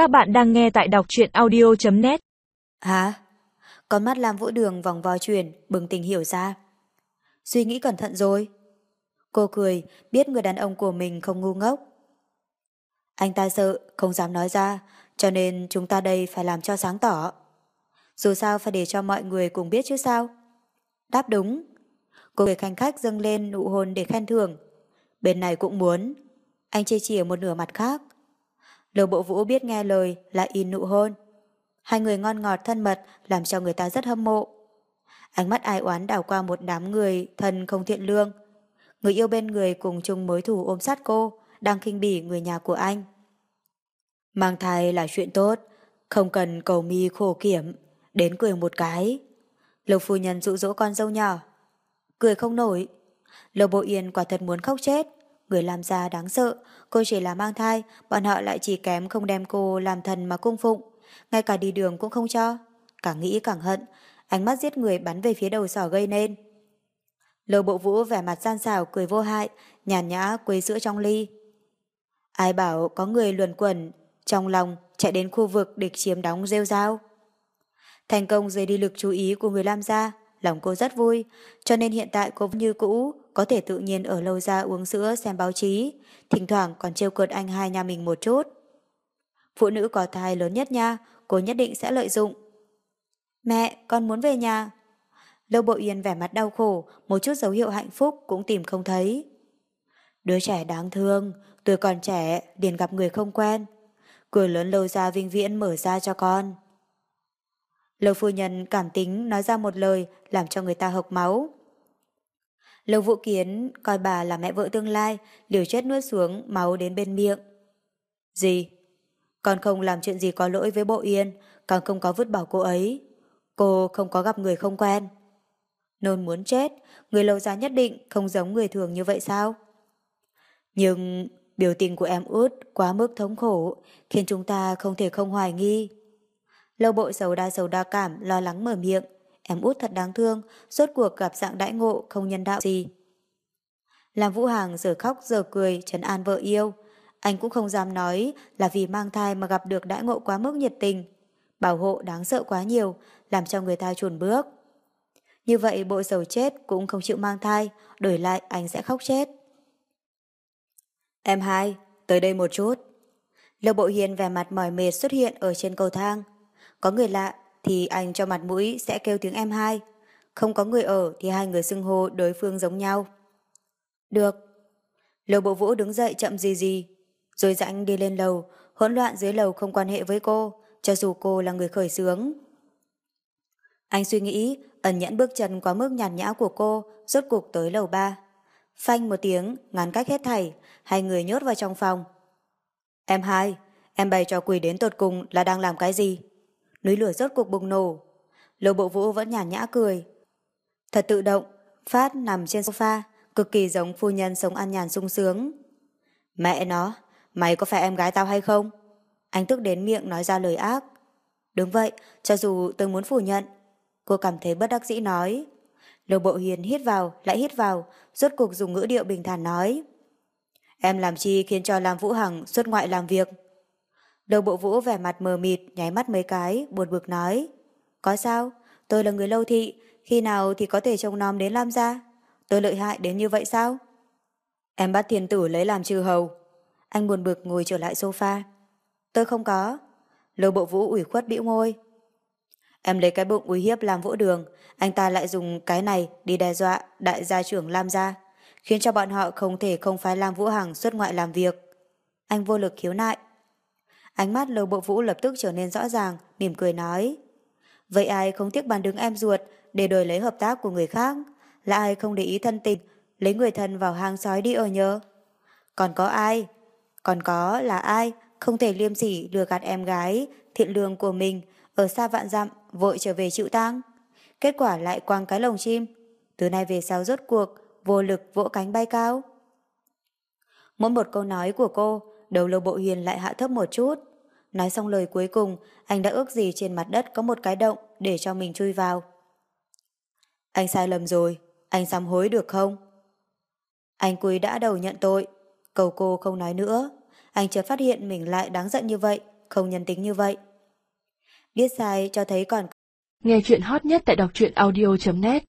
Các bạn đang nghe tại đọc truyện audio.net Hả? Con mắt Lam Vũ Đường vòng vo chuyển, bừng tỉnh hiểu ra. Suy nghĩ cẩn thận rồi. Cô cười, biết người đàn ông của mình không ngu ngốc. Anh ta sợ, không dám nói ra, cho nên chúng ta đây phải làm cho sáng tỏ. Dù sao phải để cho mọi người cùng biết chứ sao. Đáp đúng. Cô người khanh khách dâng lên nụ hôn để khen thưởng. Bên này cũng muốn. Anh chê chỉ ở một nửa mặt khác. Lầu bộ vũ biết nghe lời là in nụ hôn. Hai người ngon ngọt thân mật làm cho người ta rất hâm mộ. Ánh mắt ai oán đảo qua một đám người thân không thiện lương. Người yêu bên người cùng chung mối thù ôm sát cô, đang khinh bỉ người nhà của anh. Mang thai là chuyện tốt, không cần cầu mi khổ kiểm, đến cười một cái. Lầu phu nhân dụ dỗ con dâu nhỏ. Cười không nổi. Lầu bộ yên quả thật muốn khóc chết. Người làm ra đáng sợ, cô chỉ là mang thai, bọn họ lại chỉ kém không đem cô làm thần mà cung phụng. Ngay cả đi đường cũng không cho. Càng nghĩ càng hận, ánh mắt giết người bắn về phía đầu sỏ gây nên. Lầu bộ vũ vẻ mặt gian xảo cười vô hại, nhàn nhã quấy sữa trong ly. Ai bảo có người luồn quẩn, trong lòng chạy đến khu vực địch chiếm đóng rêu rao. Thành công dưới đi lực chú ý của người Lam gia, lòng cô rất vui, cho nên hiện tại cô như cũ có thể tự nhiên ở lâu ra uống sữa xem báo chí, thỉnh thoảng còn trêu cợt anh hai nhà mình một chút. Phụ nữ có thai lớn nhất nha, cô nhất định sẽ lợi dụng. Mẹ, con muốn về nhà. Lâu Bộ Yên vẻ mặt đau khổ, một chút dấu hiệu hạnh phúc cũng tìm không thấy. Đứa trẻ đáng thương, tuổi còn trẻ, điền gặp người không quen. Cười lớn lâu ra vinh viễn mở ra cho con. Lâu phu nhân cảm tính nói ra một lời làm cho người ta hộc máu. Lâu vũ kiến coi bà là mẹ vợ tương lai, liều chết nuốt xuống máu đến bên miệng. Gì? Con không làm chuyện gì có lỗi với bộ yên, còn không có vứt bỏ cô ấy. Cô không có gặp người không quen. Nôn muốn chết, người lâu gia nhất định không giống người thường như vậy sao? Nhưng biểu tình của em út quá mức thống khổ, khiến chúng ta không thể không hoài nghi. Lâu bộ sầu đa sầu đa cảm, lo lắng mở miệng. Em út thật đáng thương, rốt cuộc gặp dạng đãi ngộ không nhân đạo gì. Làm Vũ Hàng giờ khóc giờ cười, trấn an vợ yêu. Anh cũng không dám nói là vì mang thai mà gặp được đãi ngộ quá mức nhiệt tình. Bảo hộ đáng sợ quá nhiều, làm cho người ta chuồn bước. Như vậy bộ sầu chết cũng không chịu mang thai, đổi lại anh sẽ khóc chết. Em hai, tới đây một chút. Lâu Bộ Hiền vẻ mặt mỏi mệt xuất hiện ở trên cầu thang. Có người lạ thì anh cho mặt mũi sẽ kêu tiếng em hai. Không có người ở thì hai người xưng hô đối phương giống nhau. Được. Lầu bộ vũ đứng dậy chậm gì gì. Rồi dãnh đi lên lầu. Hỗn loạn dưới lầu không quan hệ với cô, cho dù cô là người khởi xướng. Anh suy nghĩ, ẩn nhẫn bước chân quá mức nhàn nhã của cô, rốt cuộc tới lầu ba. Phanh một tiếng, ngắn cách hết thảy, hai người nhốt vào trong phòng. Em hai, em bày cho quỷ đến tột cùng là đang làm cái gì? Núi lửa rốt cuộc bùng nổ. Lầu bộ vũ vẫn nhàn nhã cười. Thật tự động, Phát nằm trên sofa, cực kỳ giống phu nhân sống an nhàn sung sướng. Mẹ nó, mày có phải em gái tao hay không? Anh tức đến miệng nói ra lời ác. Đúng vậy, cho dù tôi muốn phủ nhận. Cô cảm thấy bất đắc dĩ nói. Lầu bộ hiền hít vào, lại hít vào, rốt cuộc dùng ngữ điệu bình thản nói. Em làm chi khiến cho Lam Vũ Hằng xuất ngoại làm việc? Đầu bộ vũ vẻ mặt mờ mịt, nháy mắt mấy cái, buồn bực nói. Có sao? Tôi là người lâu thị, khi nào thì có thể trông nom đến Lam gia? Tôi lợi hại đến như vậy sao? Em bắt thiên tử lấy làm trừ hầu. Anh buồn bực ngồi trở lại sofa. Tôi không có. Lầu bộ vũ ủy khuất bĩu môi. Em lấy cái bụng uy hiếp làm vỗ đường, anh ta lại dùng cái này đi đe dọa đại gia trưởng Lam gia, khiến cho bọn họ không thể không phái Lam Vũ Hằng xuất ngoại làm việc. Anh vô lực khiếu nại. Ánh mắt lầu bộ vũ lập tức trở nên rõ ràng, mỉm cười nói. Vậy ai không tiếc bàn đứng em ruột để đổi lấy hợp tác của người khác? Là ai không để ý thân tình, lấy người thân vào hang sói đi ở nhớ? Còn có ai? Còn có là ai không thể liêm sỉ lừa gạt em gái, thiện lương của mình, ở xa vạn dặm, vội trở về chịu tang? Kết quả lại quăng cái lồng chim. Từ nay về sau rốt cuộc, vô lực vỗ cánh bay cao. Mỗi một câu nói của cô, đầu lâu bộ hiền lại hạ thấp một chút. Nói xong lời cuối cùng, anh đã ước gì trên mặt đất có một cái động để cho mình chui vào. Anh sai lầm rồi, anh sám hối được không? Anh Quý đã đầu nhận tội, cầu cô không nói nữa. Anh chợt phát hiện mình lại đáng giận như vậy, không nhân tính như vậy. Biết sai cho thấy còn Nghe chuyện hot nhất tại đọc truyện audio.net